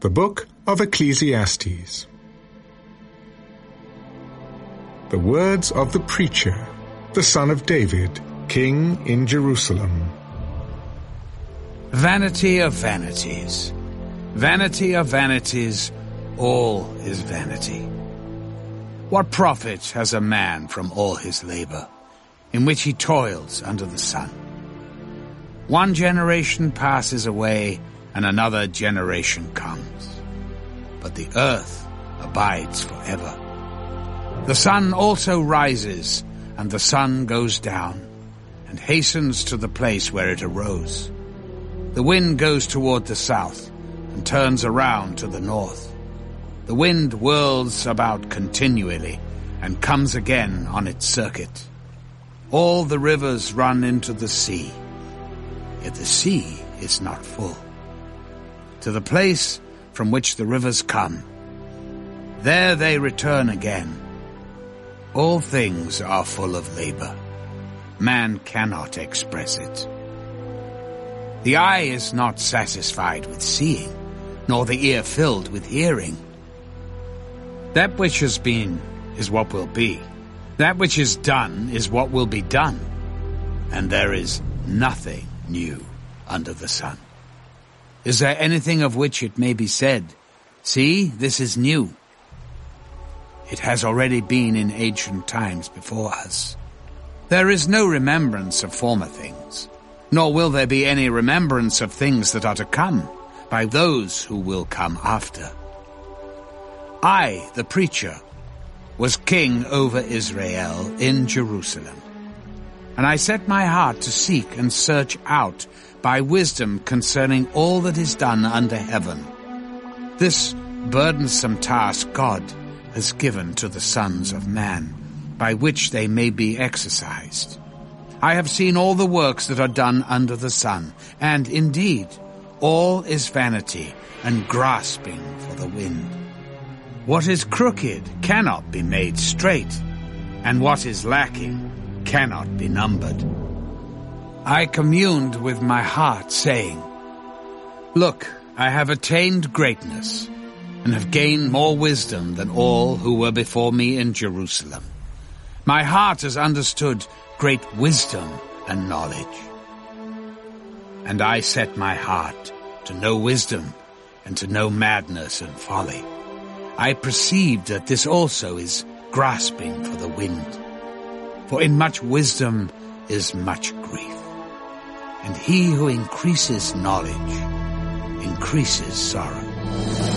The Book of Ecclesiastes. The words of the preacher, the son of David, king in Jerusalem. Vanity of vanities. Vanity of vanities, all is vanity. What profit has a man from all his labor, in which he toils under the sun? One generation passes away, and another generation comes. But the earth abides forever. The sun also rises, and the sun goes down, and hastens to the place where it arose. The wind goes toward the south, and turns around to the north. The wind whirls about continually, and comes again on its circuit. All the rivers run into the sea, yet the sea is not full. To the place from which the rivers come, there they return again. All things are full of labor. Man cannot express it. The eye is not satisfied with seeing, nor the ear filled with hearing. That which has been is what will be. That which is done is what will be done. And there is nothing new under the sun. Is there anything of which it may be said, See, this is new? It has already been in ancient times before us. There is no remembrance of former things, nor will there be any remembrance of things that are to come by those who will come after. I, the preacher, was king over Israel in Jerusalem. And I set my heart to seek and search out by wisdom concerning all that is done under heaven. This burdensome task God has given to the sons of man, by which they may be exercised. I have seen all the works that are done under the sun, and indeed, all is vanity and grasping for the wind. What is crooked cannot be made straight, and what is lacking cannot be numbered. I communed with my heart, saying, Look, I have attained greatness, and have gained more wisdom than all who were before me in Jerusalem. My heart has understood great wisdom and knowledge. And I set my heart to know wisdom and to know madness and folly. I perceived that this also is grasping for the wind. For in much wisdom is much grief. And he who increases knowledge increases sorrow.